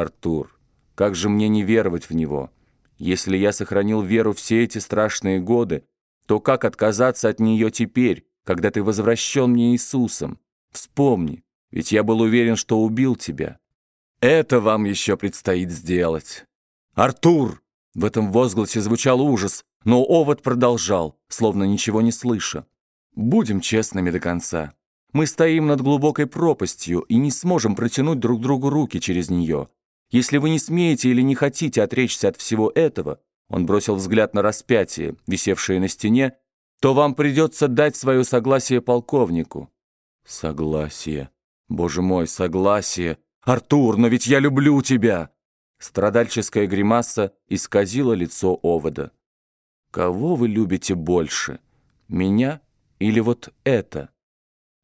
Артур, как же мне не веровать в него? Если я сохранил веру все эти страшные годы, то как отказаться от нее теперь, когда ты возвращен мне Иисусом? Вспомни, ведь я был уверен, что убил тебя. Это вам еще предстоит сделать. Артур! В этом возгласе звучал ужас, но Овод продолжал, словно ничего не слыша. Будем честными до конца. Мы стоим над глубокой пропастью и не сможем протянуть друг другу руки через нее. Если вы не смеете или не хотите отречься от всего этого, он бросил взгляд на распятие, висевшее на стене, то вам придется дать свое согласие полковнику. Согласие. Боже мой, согласие. Артур, но ведь я люблю тебя. Страдальческая гримаса исказила лицо овода. Кого вы любите больше, меня или вот это?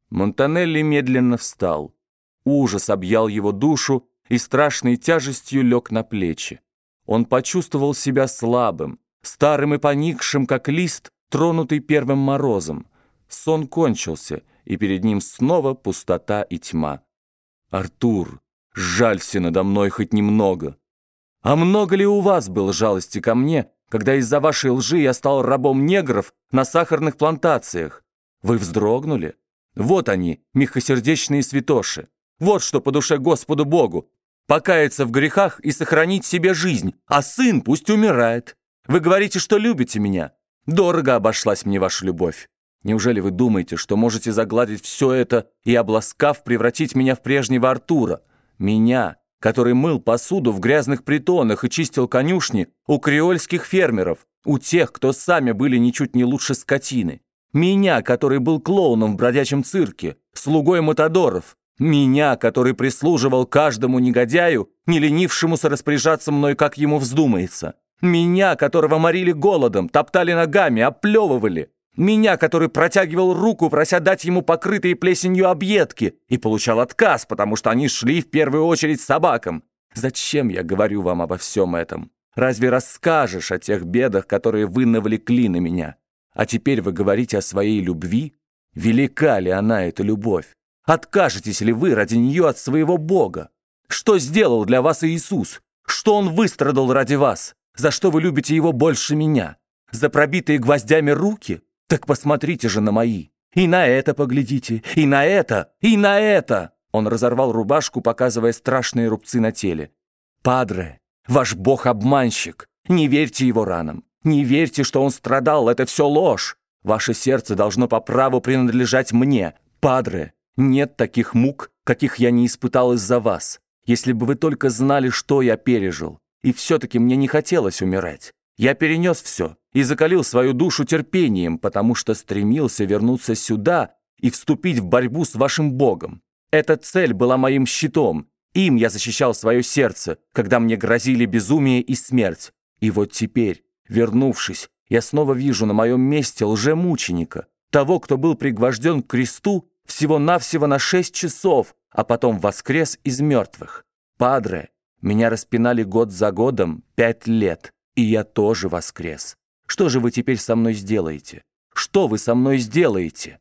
Монтанелли медленно встал. Ужас объял его душу и страшной тяжестью лег на плечи. Он почувствовал себя слабым, старым и поникшим, как лист, тронутый первым морозом. Сон кончился, и перед ним снова пустота и тьма. «Артур, жалься надо мной хоть немного. А много ли у вас было жалости ко мне, когда из-за вашей лжи я стал рабом негров на сахарных плантациях? Вы вздрогнули? Вот они, мягкосердечные святоши. Вот что по душе Господу Богу. Покаяться в грехах и сохранить себе жизнь, а сын пусть умирает. Вы говорите, что любите меня. Дорого обошлась мне ваша любовь. Неужели вы думаете, что можете загладить все это и, обласкав, превратить меня в прежнего Артура? Меня, который мыл посуду в грязных притонах и чистил конюшни у креольских фермеров, у тех, кто сами были ничуть не лучше скотины. Меня, который был клоуном в бродячем цирке, слугой Матадоров. Меня, который прислуживал каждому негодяю, не ленившемуся распоряжаться мной, как ему вздумается. Меня, которого морили голодом, топтали ногами, оплевывали. Меня, который протягивал руку, прося дать ему покрытые плесенью объедки, и получал отказ, потому что они шли в первую очередь собакам. Зачем я говорю вам обо всем этом? Разве расскажешь о тех бедах, которые вы навлекли на меня? А теперь вы говорите о своей любви? Велика ли она, эта любовь? Откажетесь ли вы ради нее от своего Бога? Что сделал для вас Иисус? Что Он выстрадал ради вас? За что вы любите Его больше меня? За пробитые гвоздями руки? Так посмотрите же на мои. И на это поглядите, и на это, и на это!» Он разорвал рубашку, показывая страшные рубцы на теле. «Падре, ваш бог-обманщик! Не верьте его ранам! Не верьте, что он страдал, это все ложь. Ваше сердце должно по праву принадлежать мне. Падре, нет таких мук, каких я не испытал из-за вас. Если бы вы только знали, что я пережил. И все-таки мне не хотелось умирать. Я перенес все и закалил свою душу терпением, потому что стремился вернуться сюда и вступить в борьбу с вашим Богом. Эта цель была моим щитом. Им я защищал свое сердце, когда мне грозили безумие и смерть. И вот теперь Вернувшись, я снова вижу на моем месте лжемученика, того, кто был пригвожден к кресту всего-навсего на шесть часов, а потом воскрес из мертвых. Падре, меня распинали год за годом пять лет, и я тоже воскрес. Что же вы теперь со мной сделаете? Что вы со мной сделаете?»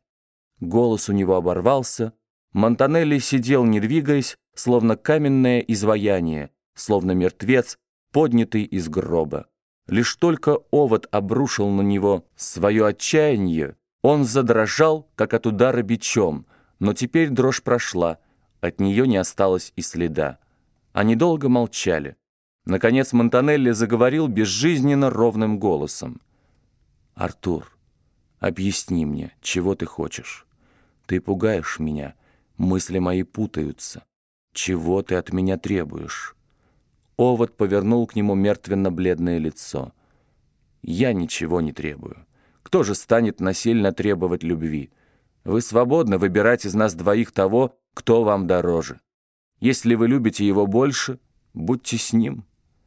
Голос у него оборвался. Монтанелли сидел, не двигаясь, словно каменное изваяние, словно мертвец, поднятый из гроба. Лишь только овод обрушил на него свое отчаяние, он задрожал, как от удара бичом, но теперь дрожь прошла, от нее не осталось и следа. Они долго молчали. Наконец Монтанелли заговорил безжизненно ровным голосом. «Артур, объясни мне, чего ты хочешь? Ты пугаешь меня, мысли мои путаются. Чего ты от меня требуешь?» Овод повернул к нему мертвенно-бледное лицо. «Я ничего не требую. Кто же станет насильно требовать любви? Вы свободны выбирать из нас двоих того, кто вам дороже. Если вы любите его больше, будьте с ним».